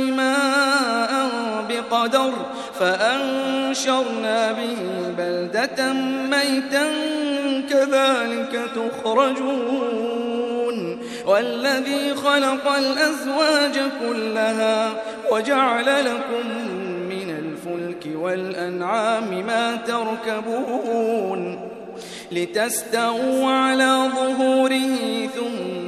ماء بقدر فأنشرنا به بلدة ميتا كذلك تخرجون والذي خلق الأزواج كلها وجعل لكم من الفلك والأنعام ما تركبون لتستووا على ظهوره ثم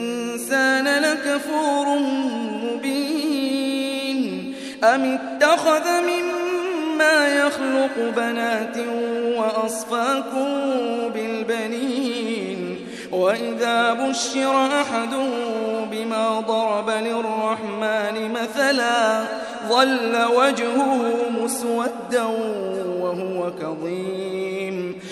لكفور مبين. أم اتخذ مما يخلق بنات وأصفاكم بالبنين؟ وإذا بشر أحد بما ضرب للرحمن مثلا ظل وجهه مسودا وهو كظيم.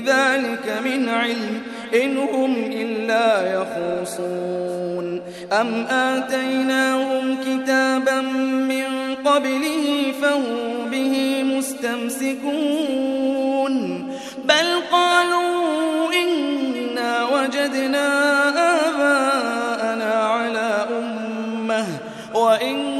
بذلك من علم إن هم إلا يخرصون أم آتيناهم كتابا من قبله فهم به مستمسكون. بل قالوا إنا وجدنا آباءنا على أمة وإنا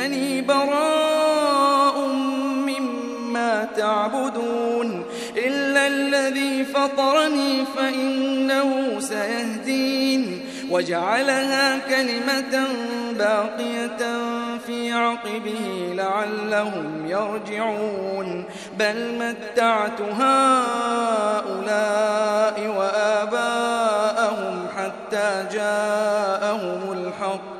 إنني براء مما تعبدون إلا الذي فطرني فإنه سيهدين وجعلها كلمة باقية في عقبه لعلهم يرجعون. بل متعت هؤلاء وآباءهم حتى جاءهم الحق.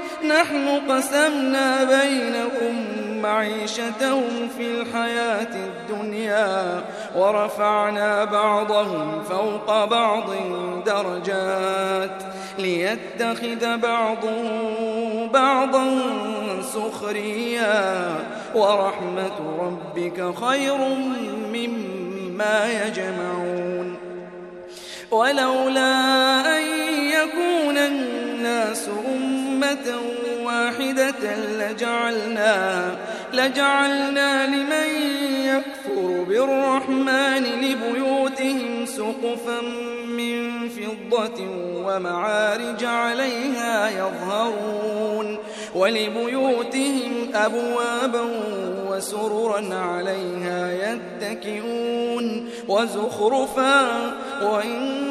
نحن قسمنا بينهم معيشتهم في الحياة الدنيا ورفعنا بعضهم فوق بعض درجات ليتخذ بعضهم بعضا سخريا ورحمة ربك خير مما يجمعون. ولولا أن يكون الناس أمة واحدة لجعلنا لجعلنا لمن يكفر بالرحمن لبيوتهم سقفا من فضة ومعارج عليها يظهرون ولبيوتهم أبوابا وسررا عليها يتكئون وزخرفا وإن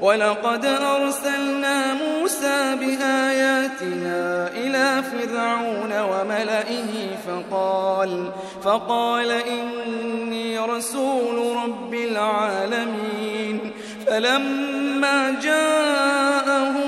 ولقد أرسلنا موسى بآياتنا إلى فرعون وملئه فقال فقال إني رسول رب العالمين. فلما جاءهم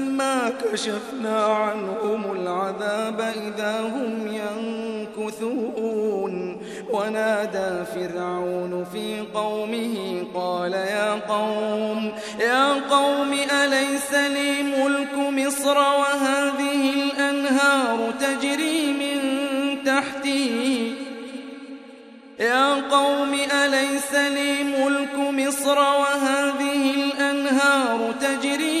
كشفنا عنهم العذاب إذا هم ينكثون. ونادى فرعون في قومه قال يا قوم يا قوم أليس لي ملك مصر وهذه الأنهار تجري من تحتي؟ يا قوم أليس لي ملك مصر وهذه الأنهار تجري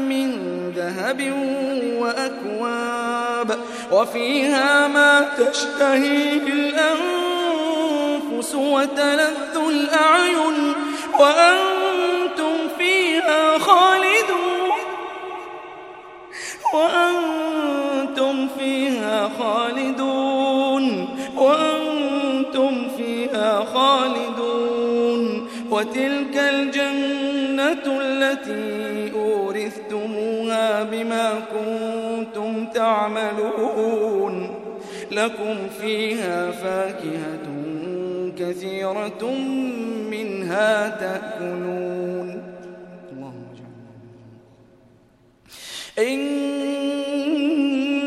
ذهب وأكواب وفيها ما تشتهيه الأنفس وتلذ الأعين وأنتم فيها خالدون وأنتم فيها خالدون وأنتم فيها خالدون وتلك الجنة التي بما كنتم تعملون. لكم فيها فاكهة كثيرة منها تأكلون. اللهم إن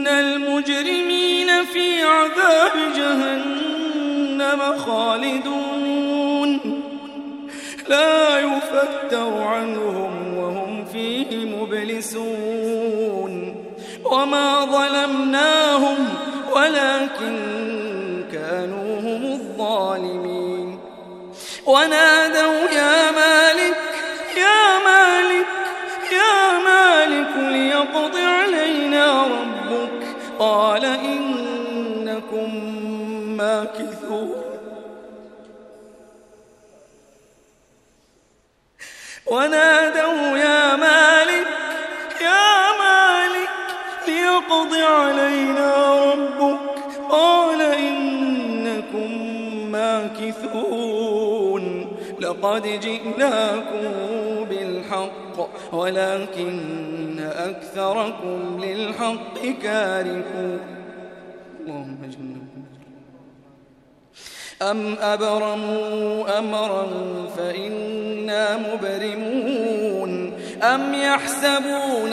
المجرمين في عذاب جهنم خالدون. لا يفتر عنهم وهم فيه مبلسون. وما ظلمناهم ولكن كانوا هم الظالمين. ونادوا يا مالك يا مالك يا مالك ليقض علينا ربك. قال إنكم ماكثون. ونادوا علينا ربك قال إنكم ماكثون لقد جئناكم بالحق ولكن أكثركم للحق كارهون اللهم اجعلنا أم أبرموا أمرا فإنا مبرمون أم يحسبون